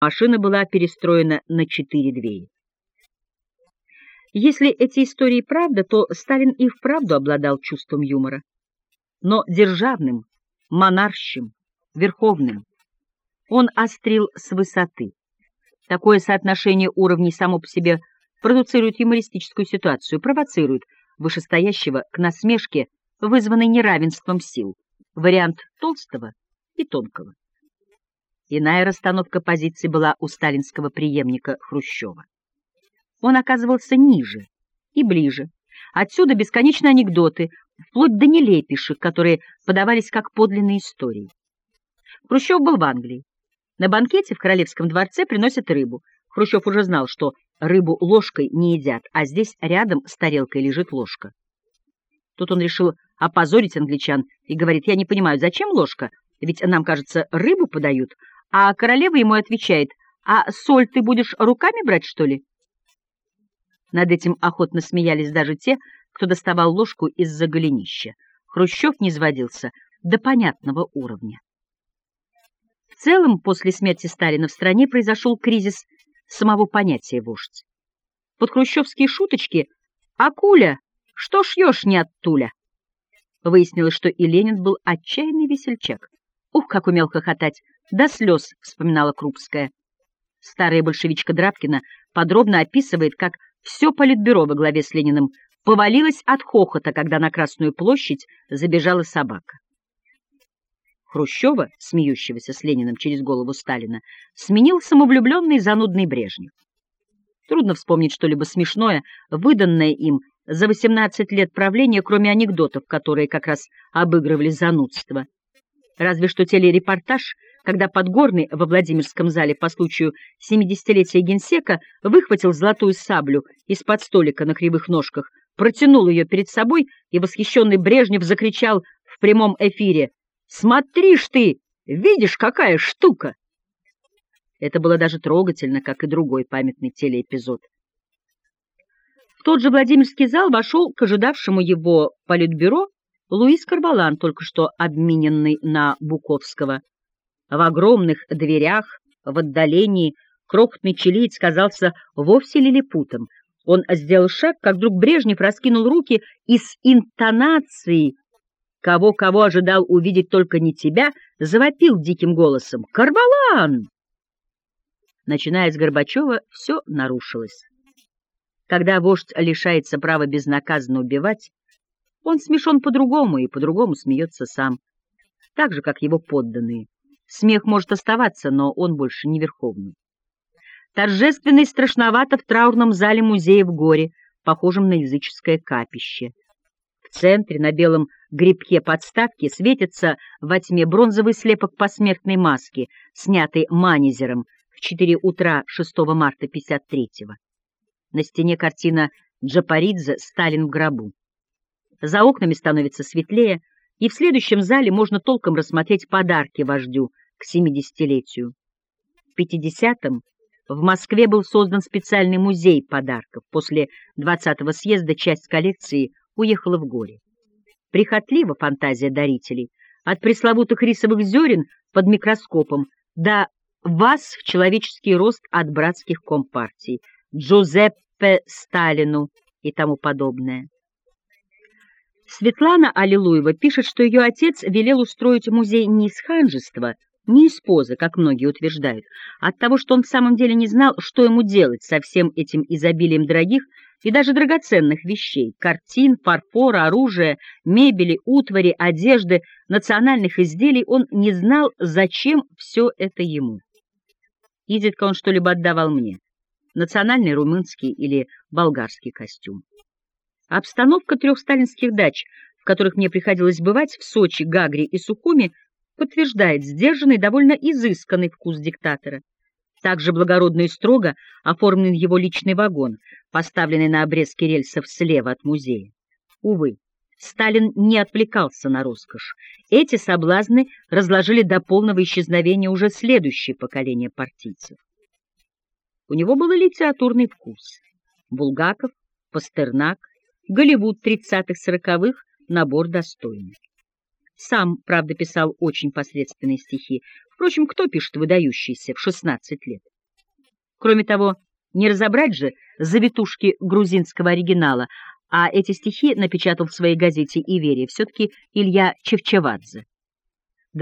Машина была перестроена на четыре двери. Если эти истории правда, то Сталин и вправду обладал чувством юмора. Но державным, монарщим, верховным. Он острил с высоты. Такое соотношение уровней само по себе продуцирует юмористическую ситуацию, провоцирует вышестоящего к насмешке, вызванной неравенством сил. Вариант толстого и тонкого. Иная расстановка позиций была у сталинского преемника Хрущева. Он оказывался ниже и ближе. Отсюда бесконечные анекдоты, вплоть до нелепейших, которые подавались как подлинные истории. Хрущев был в Англии. На банкете в Королевском дворце приносят рыбу. Хрущев уже знал, что рыбу ложкой не едят, а здесь рядом с тарелкой лежит ложка. Тут он решил опозорить англичан и говорит, я не понимаю, зачем ложка? Ведь нам, кажется, рыбу подают. А королева ему отвечает, а соль ты будешь руками брать, что ли? Над этим охотно смеялись даже те, кто доставал ложку из-за голенища. Хрущев не сводился до понятного уровня. В целом, после смерти Сталина в стране произошел кризис самого понятия вождь. Под хрущевские шуточки «Акуля, что шьешь не от туля?» Выяснилось, что и Ленин был отчаянный весельчак. Ух, как умел хохотать! До слез, вспоминала Крупская. Старая большевичка Драбкина подробно описывает, как все политбюро во главе с Лениным повалилось от хохота, когда на Красную площадь забежала собака. Хрущева, смеющегося с Лениным через голову Сталина, сменил самовлюбленный занудный Брежнев. Трудно вспомнить что-либо смешное, выданное им за 18 лет правления, кроме анекдотов, которые как раз обыгрывали занудство. Разве что телерепортаж, когда Подгорный во Владимирском зале по случаю 70-летия генсека выхватил золотую саблю из-под столика на кривых ножках, протянул ее перед собой, и восхищенный Брежнев закричал в прямом эфире Смотри ж ты, видишь, какая штука!» Это было даже трогательно, как и другой памятный телеэпизод. В тот же Владимирский зал вошел к ожидавшему его политбюро Луис Карбалан, только что обмененный на Буковского. В огромных дверях, в отдалении, крохотный чилиец казался вовсе лилипутом. Он сделал шаг, как вдруг Брежнев раскинул руки и с интонацией кого-кого ожидал увидеть только не тебя, завопил диким голосом «Карбалан!». Начиная с Горбачева, все нарушилось. Когда вождь лишается права безнаказанно убивать, он смешон по-другому и по-другому смеется сам, так же, как его подданные. Смех может оставаться, но он больше не верховный. Торжественно и страшновато в траурном зале музея в горе, похожем на языческое капище. В центре на белом грибке подставки светится во тьме бронзовый слепок посмертной маски, снятый Манизером в 4 утра 6 марта 53-го. На стене картина Джапаридзе «Сталин в гробу». За окнами становится светлее, и в следующем зале можно толком рассмотреть подарки вождю к 70-летию. В 50-м в Москве был создан специальный музей подарков. После 20-го съезда часть коллекции уехала в горе. Прихотлива фантазия дарителей. От пресловутых рисовых зерен под микроскопом до вас в человеческий рост от братских компартий, Джузеппе Сталину и тому подобное. Светлана Аллилуева пишет, что ее отец велел устроить музей не из ханжества, не из позы, как многие утверждают, а от того, что он в самом деле не знал, что ему делать со всем этим изобилием дорогих и даже драгоценных вещей, картин, фарфора, оружия, мебели, утвари, одежды, национальных изделий, он не знал, зачем все это ему. Изредка он что-либо отдавал мне, национальный румынский или болгарский костюм. Обстановка трех сталинских дач, в которых мне приходилось бывать, в Сочи, Гагре и Сухуми, подтверждает сдержанный, довольно изысканный вкус диктатора. Также благородно и строго оформлен его личный вагон, поставленный на обрезке рельсов слева от музея. Увы, Сталин не отвлекался на роскошь. Эти соблазны разложили до полного исчезновения уже следующее поколение партийцев. У него был литературный вкус. Булгаков, Пастернак, Голливуд 30-40-х, набор достойный. Сам, правда, писал очень посредственные стихи. Впрочем, кто пишет выдающиеся в 16 лет? Кроме того, не разобрать же завитушки грузинского оригинала, а эти стихи напечатал в своей газете «Иверия» все-таки Илья Чевчевадзе.